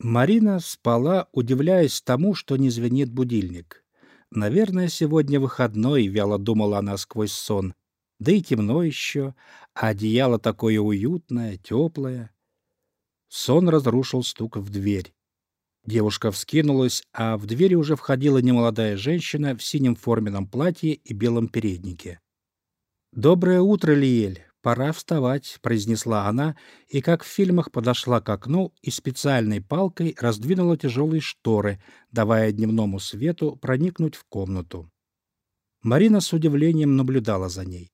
Марина спала, удивляясь тому, что не звенит будильник. «Наверное, сегодня выходной», — вяло думала она сквозь сон. «Да и темно еще, а одеяло такое уютное, теплое». Сон разрушил стук в дверь. Девушка вскинулась, а в двери уже входила немолодая женщина в синем форменном платье и белом переднике. «Доброе утро, Лиэль!» «Пора вставать», — произнесла она, и, как в фильмах, подошла к окну и специальной палкой раздвинула тяжелые шторы, давая дневному свету проникнуть в комнату. Марина с удивлением наблюдала за ней.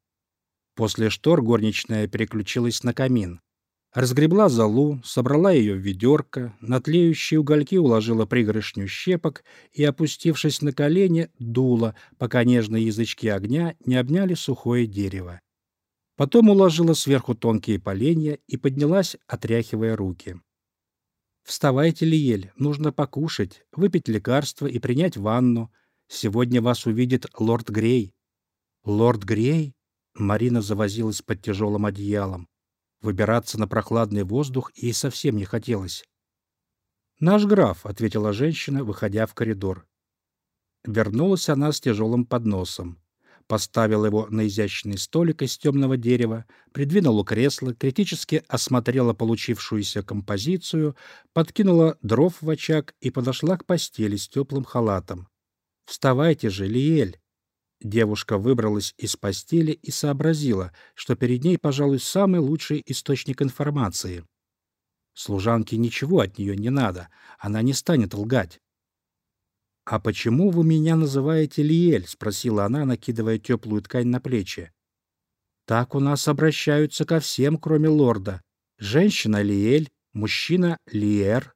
После штор горничная переключилась на камин. Разгребла золу, собрала ее в ведерко, на тлеющие угольки уложила пригоршню щепок и, опустившись на колени, дула, пока нежные язычки огня не обняли сухое дерево. Потом уложила сверху тонкие поленья и поднялась, отряхивая руки. «Вставайте, Лиель, нужно покушать, выпить лекарство и принять ванну. Сегодня вас увидит лорд Грей». «Лорд Грей?» Марина завозилась под тяжелым одеялом. Выбираться на прохладный воздух ей совсем не хотелось. «Наш граф», — ответила женщина, выходя в коридор. Вернулась она с тяжелым подносом поставил его на изящный столик из темного дерева, придвинула кресло, критически осмотрела получившуюся композицию, подкинула дров в очаг и подошла к постели с теплым халатом. «Вставайте же, Лиэль!» Девушка выбралась из постели и сообразила, что перед ней, пожалуй, самый лучший источник информации. Служанке ничего от нее не надо, она не станет лгать. «А почему вы меня называете Лиэль?» — спросила она, накидывая теплую ткань на плечи. «Так у нас обращаются ко всем, кроме лорда. Женщина — Лиэль, мужчина — Лиэр».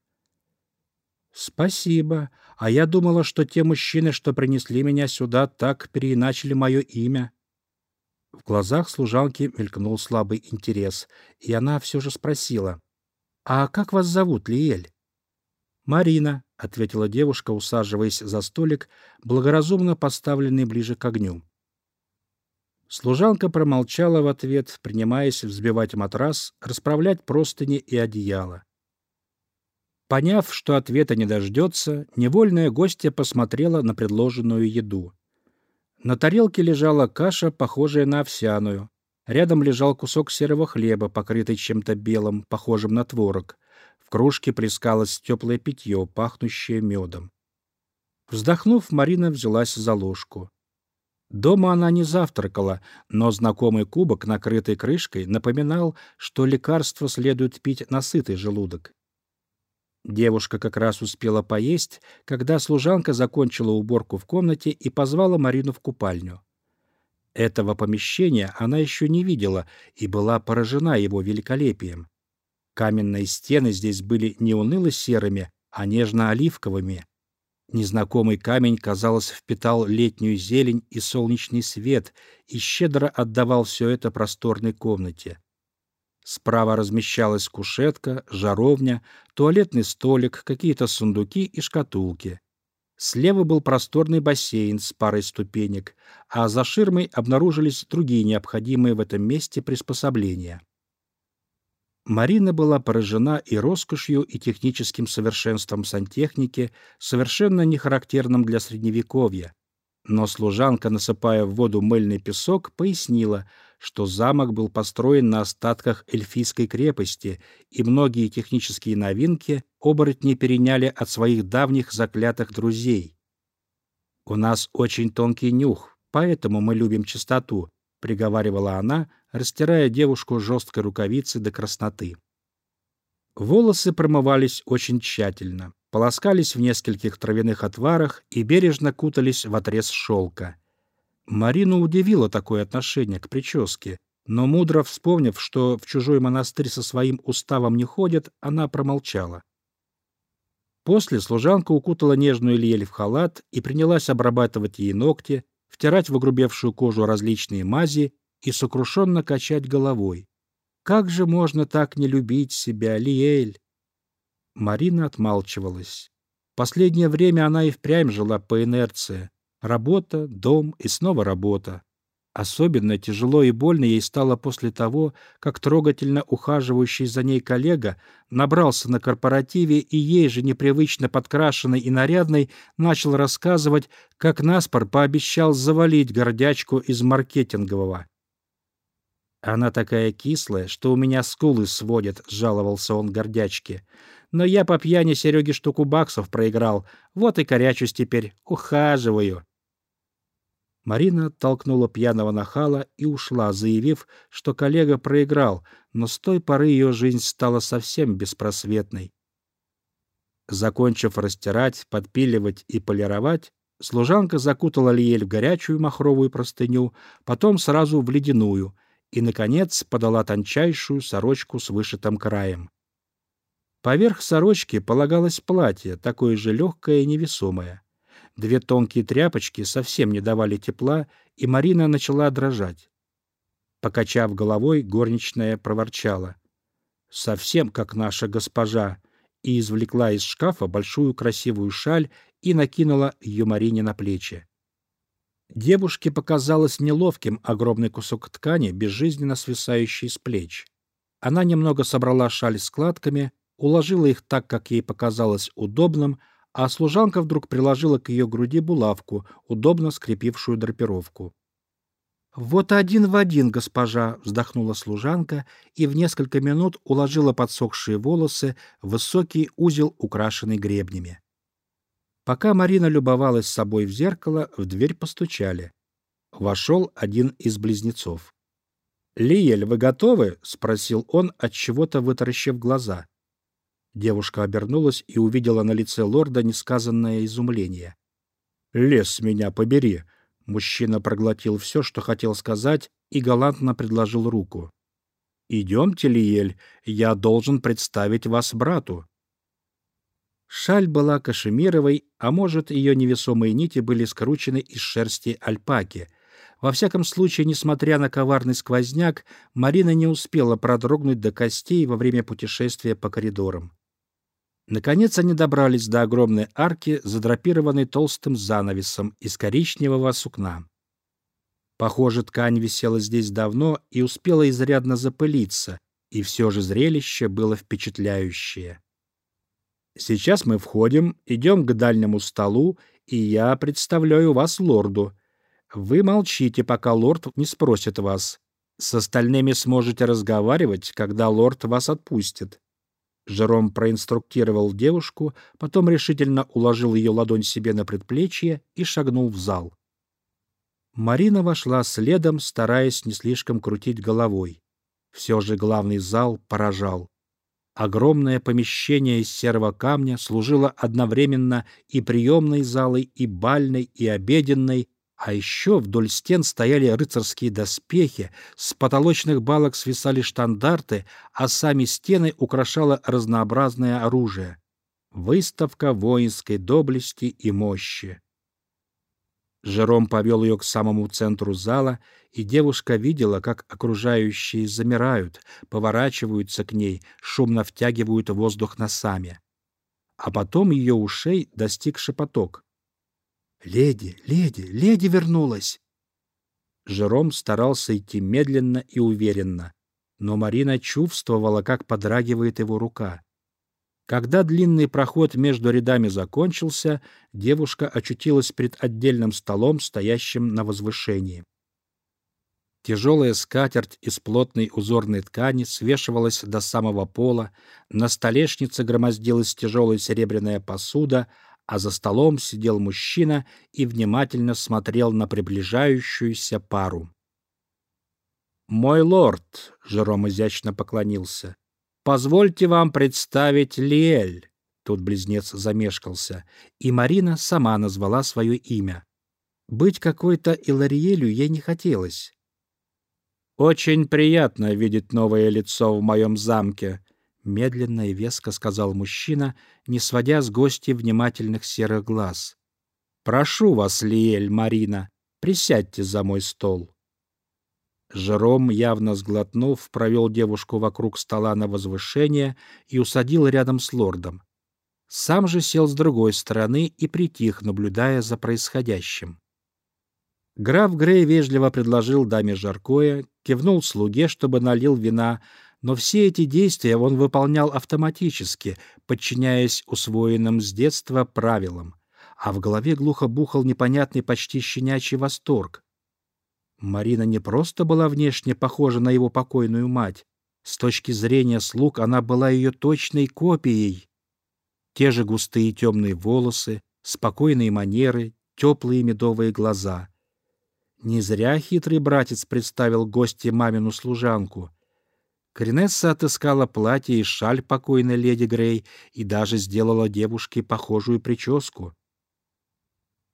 «Спасибо. А я думала, что те мужчины, что принесли меня сюда, так переиначили мое имя». В глазах служанки мелькнул слабый интерес, и она все же спросила. «А как вас зовут, Лиэль?» «Марина», — ответила девушка, усаживаясь за столик, благоразумно поставленный ближе к огню. Служанка промолчала в ответ, принимаясь взбивать матрас, расправлять простыни и одеяло. Поняв, что ответа не дождется, невольная гостья посмотрела на предложенную еду. На тарелке лежала каша, похожая на овсяную. Рядом лежал кусок серого хлеба, покрытый чем-то белым, похожим на творог. В кружке плескалось теплое питье, пахнущее медом. Вздохнув, Марина взялась за ложку. Дома она не завтракала, но знакомый кубок, накрытый крышкой, напоминал, что лекарство следует пить на сытый желудок. Девушка как раз успела поесть, когда служанка закончила уборку в комнате и позвала Марину в купальню. Этого помещения она еще не видела и была поражена его великолепием. Каменные стены здесь были не уныло-серыми, а нежно-оливковыми. Незнакомый камень, казалось, впитал летнюю зелень и солнечный свет и щедро отдавал все это просторной комнате. Справа размещалась кушетка, жаровня, туалетный столик, какие-то сундуки и шкатулки. Слева был просторный бассейн с парой ступенек, а за ширмой обнаружились другие необходимые в этом месте приспособления. Марина была поражена и роскошью, и техническим совершенством сантехники, совершенно не характерным для Средневековья. Но служанка, насыпая в воду мыльный песок, пояснила, что замок был построен на остатках эльфийской крепости, и многие технические новинки оборотни переняли от своих давних заклятых друзей. «У нас очень тонкий нюх, поэтому мы любим чистоту», — приговаривала она, растирая девушку жесткой рукавицей до красноты. Волосы промывались очень тщательно, полоскались в нескольких травяных отварах и бережно кутались в отрез шелка. Марину удивило такое отношение к прическе, но мудро вспомнив, что в чужой монастырь со своим уставом не ходят, она промолчала. После служанка укутала нежную Лиэль в халат и принялась обрабатывать ей ногти, втирать в огрубевшую кожу различные мази и сокрушенно качать головой. «Как же можно так не любить себя, Лиэль?» Марина отмалчивалась. Последнее время она и впрямь жила по инерции. Работа, дом и снова работа. Особенно тяжело и больно ей стало после того, как трогательно ухаживающий за ней коллега набрался на корпоративе и ей же непривычно подкрашенный и нарядный начал рассказывать, как Наспор пообещал завалить гордячку из маркетингового. «Она такая кислая, что у меня скулы сводят», — жаловался он гордячке. «Но я по пьяни Сереге штуку баксов проиграл, вот и корячусь теперь, ухаживаю». Марина толкнула пьяного нахала и ушла, заявив, что коллега проиграл, но с той поры ее жизнь стала совсем беспросветной. Закончив растирать, подпиливать и полировать, служанка закутала Лиель в горячую махровую простыню, потом сразу в ледяную и, наконец, подала тончайшую сорочку с вышитым краем. Поверх сорочки полагалось платье, такое же легкое и невесомое. Две тонкие тряпочки совсем не давали тепла, и Марина начала дрожать. Покачав головой, горничная проворчала. «Совсем как наша госпожа!» и извлекла из шкафа большую красивую шаль и накинула ее Марине на плечи. Девушке показалось неловким огромный кусок ткани, безжизненно свисающий с плеч. Она немного собрала шаль складками, уложила их так, как ей показалось удобным, а служанка вдруг приложила к ее груди булавку, удобно скрепившую драпировку. «Вот один в один, госпожа!» — вздохнула служанка и в несколько минут уложила подсохшие волосы в высокий узел, украшенный гребнями. Пока Марина любовалась собой в зеркало, в дверь постучали. Вошел один из близнецов. «Лиель, вы готовы?» — спросил он, от чего то вытаращив глаза. Девушка обернулась и увидела на лице лорда несказанное изумление. «Лес меня побери!» Мужчина проглотил все, что хотел сказать, и галантно предложил руку. «Идемте, Лиель, я должен представить вас брату». Шаль была кашемировой, а может, ее невесомые нити были скручены из шерсти альпаки. Во всяком случае, несмотря на коварный сквозняк, Марина не успела продрогнуть до костей во время путешествия по коридорам. Наконец они добрались до огромной арки, задрапированной толстым занавесом из коричневого сукна. Похоже, ткань висела здесь давно и успела изрядно запылиться, и все же зрелище было впечатляющее. Сейчас мы входим, идем к дальнему столу, и я представляю вас лорду. Вы молчите, пока лорд не спросит вас. С остальными сможете разговаривать, когда лорд вас отпустит. Жером проинструктировал девушку, потом решительно уложил ее ладонь себе на предплечье и шагнул в зал. Марина вошла следом, стараясь не слишком крутить головой. Все же главный зал поражал. Огромное помещение из серого камня служило одновременно и приемной залой, и бальной, и обеденной, а еще вдоль стен стояли рыцарские доспехи, с потолочных балок свисали штандарты, а сами стены украшало разнообразное оружие. Выставка воинской доблести и мощи. Жером повел ее к самому центру зала, и девушка видела, как окружающие замирают, поворачиваются к ней, шумно втягивают воздух носами. А потом ее ушей достиг шепоток. «Леди, леди, леди вернулась!» Жером старался идти медленно и уверенно, но Марина чувствовала, как подрагивает его рука. Когда длинный проход между рядами закончился, девушка очутилась перед отдельным столом, стоящим на возвышении. Тяжелая скатерть из плотной узорной ткани свешивалась до самого пола, на столешнице громоздилась тяжелая серебряная посуда, а за столом сидел мужчина и внимательно смотрел на приближающуюся пару. «Мой лорд», — Жером изящно поклонился, — «позвольте вам представить Лиэль». Тут близнец замешкался, и Марина сама назвала свое имя. Быть какой-то Илариэлю ей не хотелось. «Очень приятно видеть новое лицо в моем замке», медленно и веско сказал мужчина, не сводя с гостей внимательных серых глаз. Прошу вас, Лиэль Марина, присядьте за мой стол. Жером, явно сглотнув, провел девушку вокруг стола на возвышение и усадил рядом с лордом. Сам же сел с другой стороны и притих, наблюдая за происходящим. Граф Грей вежливо предложил даме жаркое, кивнул слуге, чтобы налил вина, но все эти действия он выполнял автоматически, подчиняясь усвоенным с детства правилам, а в голове глухо бухал непонятный почти щенячий восторг. Марина не просто была внешне похожа на его покойную мать. С точки зрения слуг она была ее точной копией. Те же густые темные волосы, спокойные манеры, теплые медовые глаза. Не зря хитрый братец представил гости мамину служанку. Коринесса отыскала платье и шаль покойной леди Грей и даже сделала девушке похожую прическу.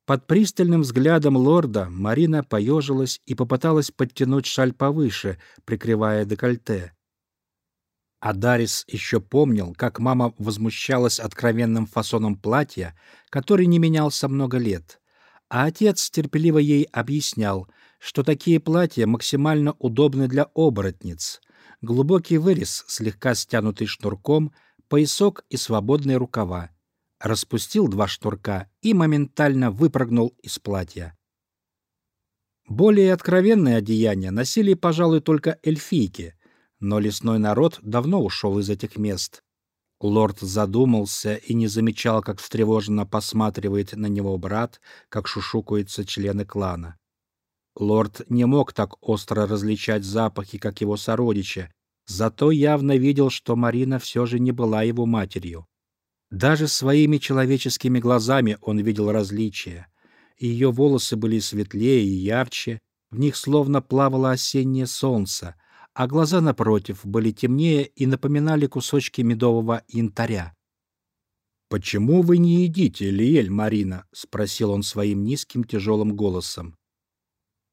Под пристальным взглядом лорда Марина поежилась и попыталась подтянуть шаль повыше, прикрывая декольте. Адарис еще помнил, как мама возмущалась откровенным фасоном платья, который не менялся много лет. А отец терпеливо ей объяснял, что такие платья максимально удобны для оборотниц. Глубокий вырез, слегка стянутый шнурком, поясок и свободные рукава распустил два шнурка и моментально выпрыгнул из платья. Более откровенные одеяния носили, пожалуй, только эльфийки, но лесной народ давно ушел из этих мест. Лорд задумался и не замечал, как встревоженно посматривает на него брат, как шушукаются члены клана. Лорд не мог так остро различать запахи, как его сородичи, зато явно видел, что Марина все же не была его матерью. Даже своими человеческими глазами он видел различия. Ее волосы были светлее и ярче, в них словно плавало осеннее солнце, а глаза, напротив, были темнее и напоминали кусочки медового янтаря. «Почему вы не едите, Лиэль Марина?» — спросил он своим низким тяжелым голосом.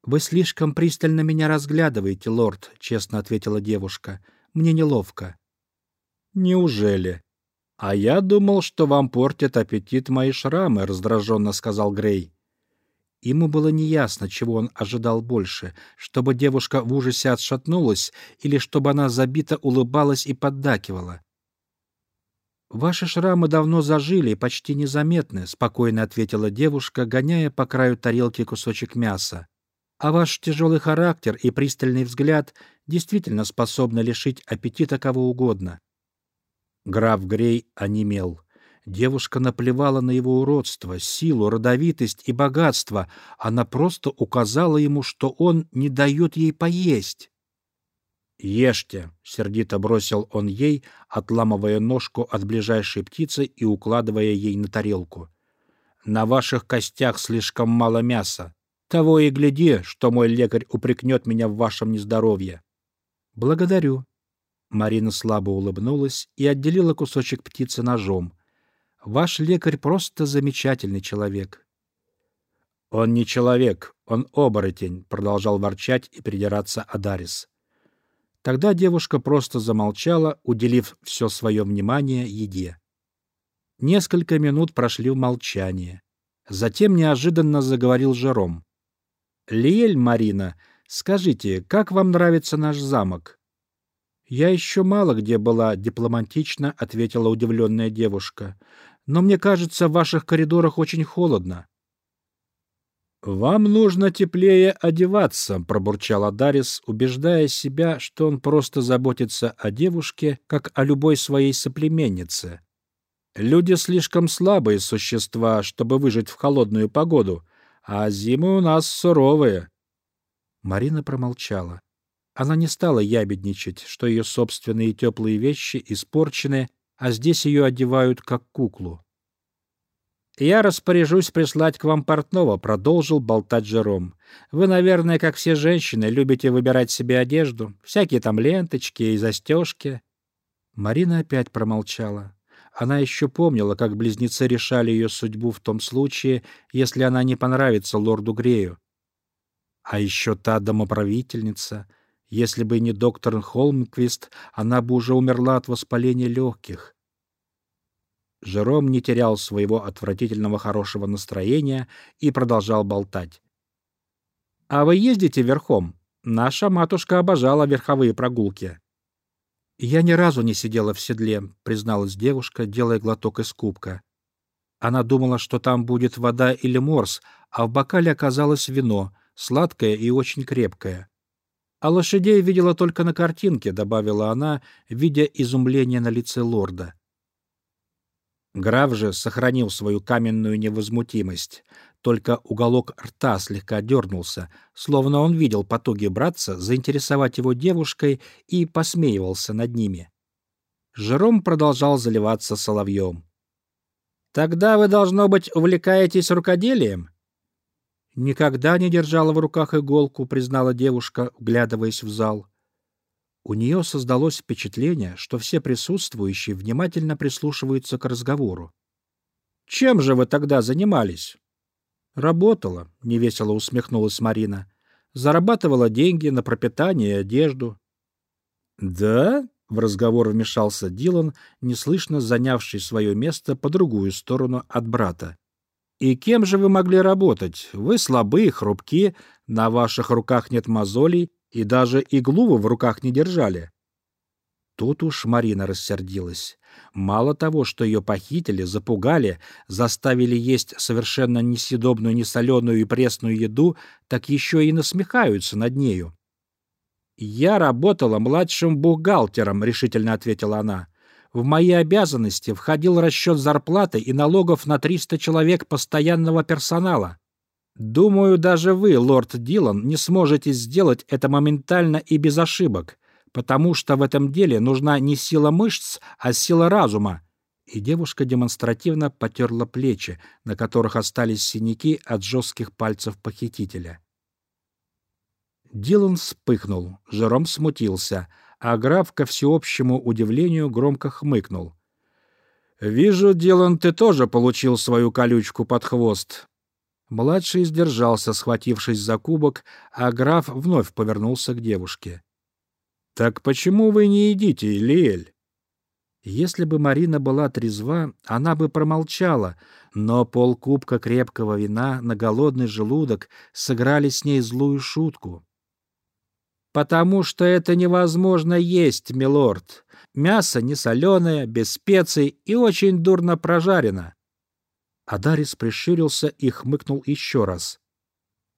«Вы слишком пристально меня разглядываете, лорд», — честно ответила девушка. «Мне неловко». «Неужели?» «А я думал, что вам портят аппетит мои шрамы», — раздраженно сказал Грей. Ему было неясно, чего он ожидал больше, чтобы девушка в ужасе отшатнулась или чтобы она забито улыбалась и поддакивала. «Ваши шрамы давно зажили и почти незаметны», — спокойно ответила девушка, гоняя по краю тарелки кусочек мяса. «А ваш тяжелый характер и пристальный взгляд действительно способны лишить аппетита кого угодно. Граф Грей онемел. Девушка наплевала на его уродство, силу, родовитость и богатство. Она просто указала ему, что он не дает ей поесть. «Ешьте!» — сердито бросил он ей, отламывая ножку от ближайшей птицы и укладывая ей на тарелку. «На ваших костях слишком мало мяса. Того и гляди, что мой лекарь упрекнет меня в вашем нездоровье». «Благодарю», Марина слабо улыбнулась и отделила кусочек птицы ножом. «Ваш лекарь просто замечательный человек». «Он не человек, он оборотень», — продолжал ворчать и придираться Адарис. Тогда девушка просто замолчала, уделив все свое внимание еде. Несколько минут прошли в молчании. Затем неожиданно заговорил Жером. «Лиэль Марина, скажите, как вам нравится наш замок?» «Я еще мало где была», — дипломатично ответила удивленная девушка. «Но мне кажется, в ваших коридорах очень холодно». «Вам нужно теплее одеваться», — пробурчал Дарис, убеждая себя, что он просто заботится о девушке, как о любой своей соплеменнице. «Люди слишком слабые существа, чтобы выжить в холодную погоду, а зимы у нас суровые». Марина промолчала. Она не стала ябедничать, что ее собственные теплые вещи испорчены, а здесь ее одевают как куклу. «Я распоряжусь прислать к вам портного», — продолжил болтать Жером. «Вы, наверное, как все женщины, любите выбирать себе одежду, всякие там ленточки и застежки». Марина опять промолчала. Она еще помнила, как близнецы решали ее судьбу в том случае, если она не понравится лорду Грею. А еще та домоправительница — если бы не доктор Холмквист, она бы уже умерла от воспаления легких. Жером не терял своего отвратительного хорошего настроения и продолжал болтать. «А вы ездите верхом? Наша матушка обожала верховые прогулки». «Я ни разу не сидела в седле», — призналась девушка, делая глоток из кубка. Она думала, что там будет вода или морс, а в бокале оказалось вино, сладкое и очень крепкое. А лошадей видела только на картинке, добавила она, видя изумление на лице лорда. Граф же сохранил свою каменную невозмутимость, только уголок рта слегка дернулся, словно он видел потуги братца заинтересовать его девушкой и посмеивался над ними. Жером продолжал заливаться соловьем. «Тогда вы, должно быть, увлекаетесь рукоделием?» «Никогда не держала в руках иголку», — признала девушка, вглядываясь в зал. У нее создалось впечатление, что все присутствующие внимательно прислушиваются к разговору. «Чем же вы тогда занимались?» «Работала», — невесело усмехнулась Марина. «Зарабатывала деньги на пропитание и одежду». «Да?» — в разговор вмешался Дилан, неслышно занявший свое место по другую сторону от брата. «И кем же вы могли работать? Вы слабы и хрупки, на ваших руках нет мозолей, и даже иглу вы в руках не держали». Тут уж Марина рассердилась. Мало того, что ее похитили, запугали, заставили есть совершенно несъедобную, несоленую и пресную еду, так еще и насмехаются над нею. «Я работала младшим бухгалтером», — решительно ответила она. «В мои обязанности входил расчет зарплаты и налогов на 300 человек постоянного персонала. Думаю, даже вы, лорд Дилан, не сможете сделать это моментально и без ошибок потому что в этом деле нужна не сила мышц, а сила разума. И девушка демонстративно потерла плечи, на которых остались синяки от жестких пальцев похитителя. Дилан вспыхнул, Жером смутился, а граф, ко всеобщему удивлению, громко хмыкнул. «Вижу, Дилан, ты тоже получил свою колючку под хвост». Младший сдержался, схватившись за кубок, а граф вновь повернулся к девушке. «Так почему вы не едите, Лиэль?» Если бы Марина была трезва, она бы промолчала, но полкубка крепкого вина на голодный желудок сыграли с ней злую шутку. «Потому что это невозможно есть, милорд. Мясо не соленое, без специй и очень дурно прожарено». Адарис прищурился и хмыкнул еще раз.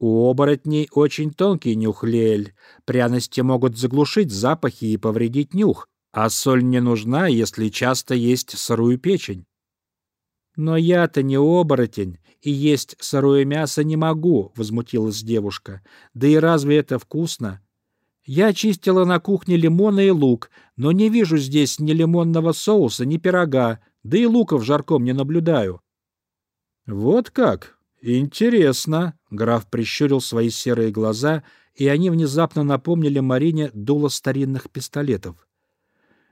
У оборотней очень тонкий нюх лель. Пряности могут заглушить запахи и повредить нюх, а соль не нужна, если часто есть сырую печень. «Но я-то не оборотень, и есть сырое мясо не могу», — возмутилась девушка. «Да и разве это вкусно?» «Я чистила на кухне лимоны и лук, но не вижу здесь ни лимонного соуса, ни пирога, да и лука в жарком не наблюдаю». «Вот как? «Интересно», — граф прищурил свои серые глаза, и они внезапно напомнили Марине дуло старинных пистолетов.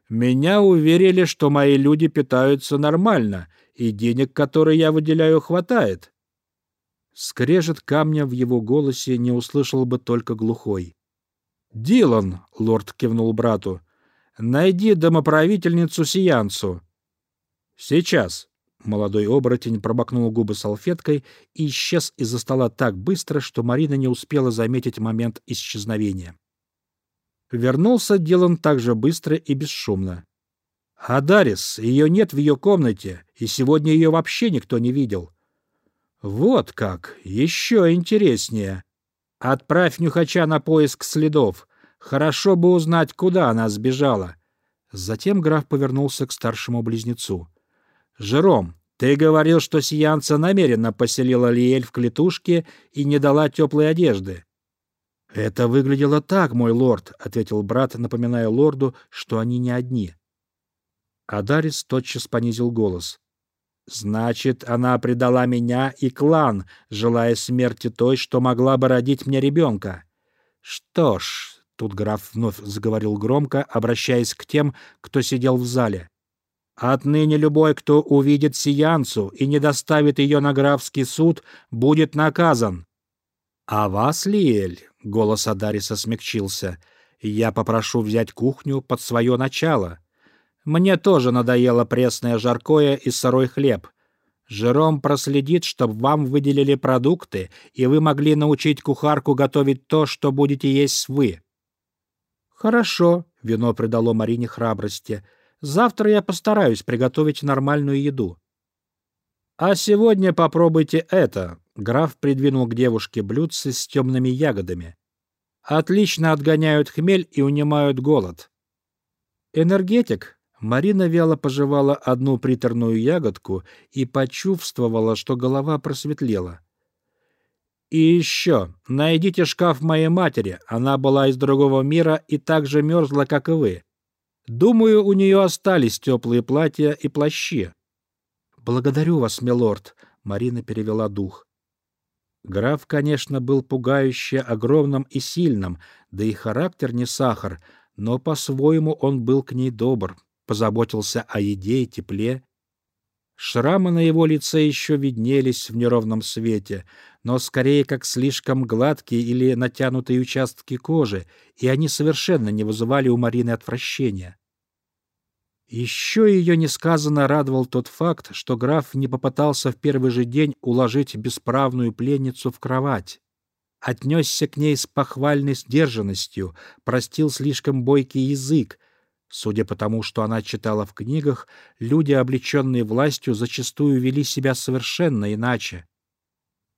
«Меня уверили, что мои люди питаются нормально, и денег, которые я выделяю, хватает». Скрежет камня в его голосе не услышал бы только глухой. «Дилан», — лорд кивнул брату, — «найди домоправительницу Сиянцу». «Сейчас». Молодой оборотень пробакнул губы салфеткой и исчез из-за стола так быстро, что Марина не успела заметить момент исчезновения. Вернулся Дилан так же быстро и бесшумно. «А Дарис, ее нет в ее комнате, и сегодня ее вообще никто не видел». «Вот как! Еще интереснее! Отправь нюхача на поиск следов. Хорошо бы узнать, куда она сбежала». Затем граф повернулся к старшему близнецу. «Жером, ты говорил, что Сиянца намеренно поселила Лиэль в клетушке и не дала теплой одежды». «Это выглядело так, мой лорд», — ответил брат, напоминая лорду, что они не одни. Адарис тотчас понизил голос. «Значит, она предала меня и клан, желая смерти той, что могла бы родить мне ребенка. Что ж...» — тут граф вновь заговорил громко, обращаясь к тем, кто сидел в зале. Отныне любой, кто увидит Сиянцу и не доставит ее на графский суд, будет наказан. — А вас, Лиэль, — голос Адариса смягчился, — я попрошу взять кухню под свое начало. Мне тоже надоело пресное жаркое и сырой хлеб. Жером проследит, чтобы вам выделили продукты, и вы могли научить кухарку готовить то, что будете есть вы. — Хорошо, — вино придало Марине храбрости, — Завтра я постараюсь приготовить нормальную еду. А сегодня попробуйте это. Граф придвинул к девушке блюдце с темными ягодами. Отлично отгоняют хмель и унимают голод. Энергетик. Марина вяло пожевала одну приторную ягодку и почувствовала, что голова просветлела. И еще, найдите шкаф моей матери. Она была из другого мира и так же мерзла, как и вы. Думаю, у нее остались теплые платья и плащи. Благодарю вас, милорд. Марина перевела дух. Граф, конечно, был пугающе огромным и сильным, да и характер не сахар, но по-своему он был к ней добр, позаботился о еде и тепле. Шрамы на его лице еще виднелись в неровном свете, но скорее как слишком гладкие или натянутые участки кожи, и они совершенно не вызывали у Марины отвращения. Еще ее несказанно радовал тот факт, что граф не попытался в первый же день уложить бесправную пленницу в кровать. Отнесся к ней с похвальной сдержанностью, простил слишком бойкий язык. Судя по тому, что она читала в книгах, люди, облеченные властью, зачастую вели себя совершенно иначе.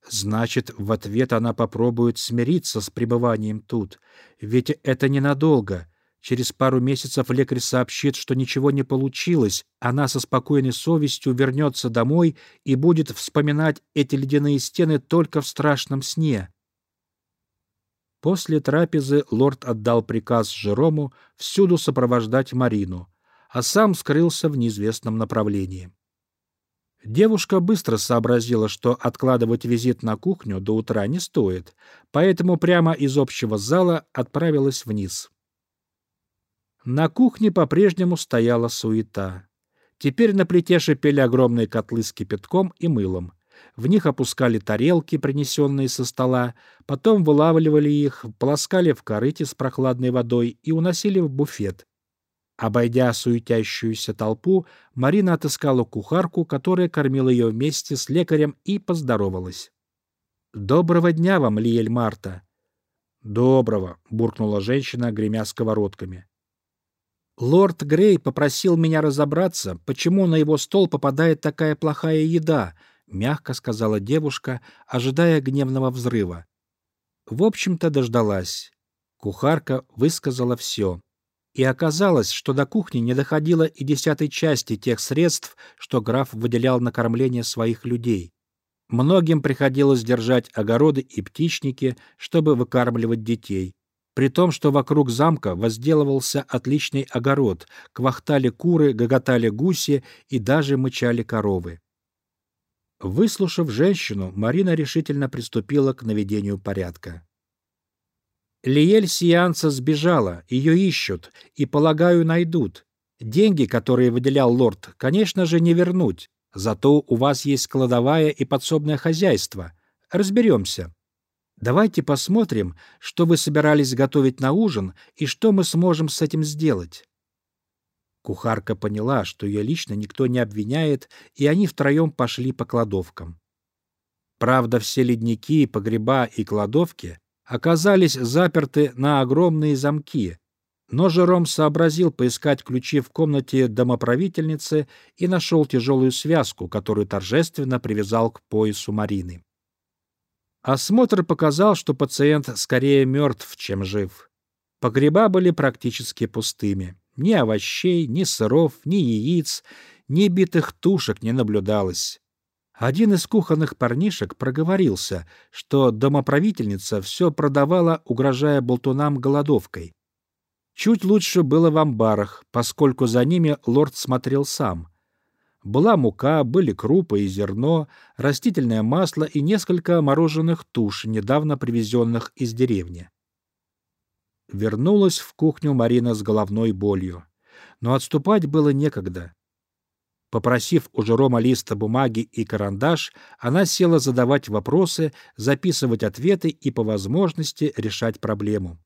Значит, в ответ она попробует смириться с пребыванием тут. Ведь это ненадолго — Через пару месяцев лекарь сообщит, что ничего не получилось. Она со спокойной совестью вернется домой и будет вспоминать эти ледяные стены только в страшном сне. После трапезы лорд отдал приказ Жерому всюду сопровождать Марину, а сам скрылся в неизвестном направлении. Девушка быстро сообразила, что откладывать визит на кухню до утра не стоит, поэтому прямо из общего зала отправилась вниз. На кухне по-прежнему стояла суета. Теперь на плите шипели огромные котлы с кипятком и мылом. В них опускали тарелки, принесенные со стола, потом вылавливали их, полоскали в корыте с прохладной водой и уносили в буфет. Обойдя суетящуюся толпу, Марина отыскала кухарку, которая кормила ее вместе с лекарем и поздоровалась. «Доброго дня вам, Лиель Марта!» «Доброго!» — буркнула женщина, гремя сковородками. Лорд Грей попросил меня разобраться, почему на его стол попадает такая плохая еда, мягко сказала девушка, ожидая гневного взрыва. В общем-то, дождалась. Кухарка высказала все. И оказалось, что до кухни не доходило и десятой части тех средств, что граф выделял на кормление своих людей. Многим приходилось держать огороды и птичники, чтобы выкармливать детей при том, что вокруг замка возделывался отличный огород, квахтали куры, гоготали гуси и даже мычали коровы. Выслушав женщину, Марина решительно приступила к наведению порядка. Лиель Сианца сбежала, ее ищут, и, полагаю, найдут. Деньги, которые выделял лорд, конечно же, не вернуть, зато у вас есть кладовая и подсобное хозяйство. Разберемся. Давайте посмотрим, что вы собирались готовить на ужин и что мы сможем с этим сделать. Кухарка поняла, что ее лично никто не обвиняет, и они втроем пошли по кладовкам. Правда, все ледники, погреба и кладовки оказались заперты на огромные замки, но Жером сообразил поискать ключи в комнате домоправительницы и нашел тяжелую связку, которую торжественно привязал к поясу Марины. Осмотр показал, что пациент скорее мертв, чем жив. Погреба были практически пустыми. Ни овощей, ни сыров, ни яиц, ни битых тушек не наблюдалось. Один из кухонных парнишек проговорился, что домоправительница все продавала, угрожая болтунам голодовкой. Чуть лучше было в амбарах, поскольку за ними лорд смотрел сам. Была мука, были крупы и зерно, растительное масло и несколько мороженых туш, недавно привезенных из деревни. Вернулась в кухню Марина с головной болью. Но отступать было некогда. Попросив у Жерома листа бумаги и карандаш, она села задавать вопросы, записывать ответы и, по возможности, решать проблему.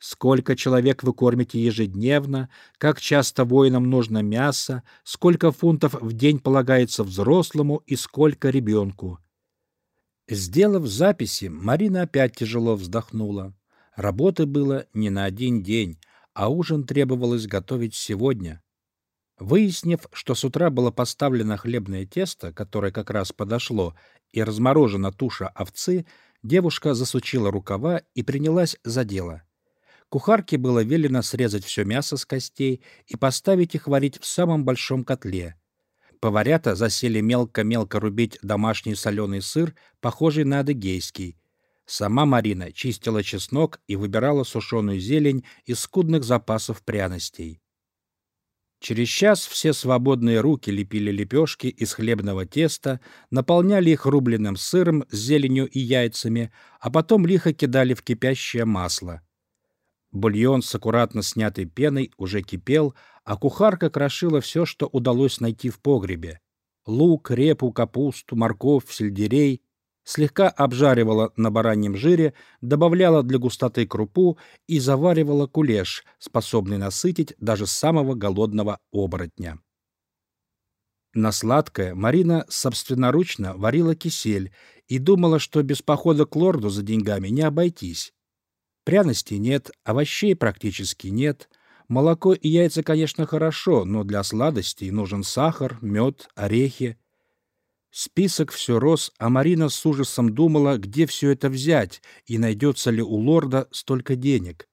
Сколько человек вы кормите ежедневно, как часто воинам нужно мясо, сколько фунтов в день полагается взрослому и сколько ребенку. Сделав записи, Марина опять тяжело вздохнула. Работы было не на один день, а ужин требовалось готовить сегодня. Выяснив, что с утра было поставлено хлебное тесто, которое как раз подошло, и разморожена туша овцы, девушка засучила рукава и принялась за дело. Кухарке было велено срезать все мясо с костей и поставить их варить в самом большом котле. Поварята засели мелко-мелко рубить домашний соленый сыр, похожий на адыгейский. Сама Марина чистила чеснок и выбирала сушеную зелень из скудных запасов пряностей. Через час все свободные руки лепили лепешки из хлебного теста, наполняли их рубленым сыром с зеленью и яйцами, а потом лихо кидали в кипящее масло. Бульон с аккуратно снятой пеной уже кипел, а кухарка крошила все, что удалось найти в погребе. Лук, репу, капусту, морковь, сельдерей, слегка обжаривала на бараньем жире, добавляла для густоты крупу и заваривала кулеш, способный насытить даже самого голодного оборотня. На сладкое Марина собственноручно варила кисель и думала, что без похода к лорду за деньгами не обойтись. Пряностей нет, овощей практически нет. Молоко и яйца, конечно, хорошо, но для сладостей нужен сахар, мед, орехи. Список все рос, а Марина с ужасом думала, где все это взять и найдется ли у лорда столько денег.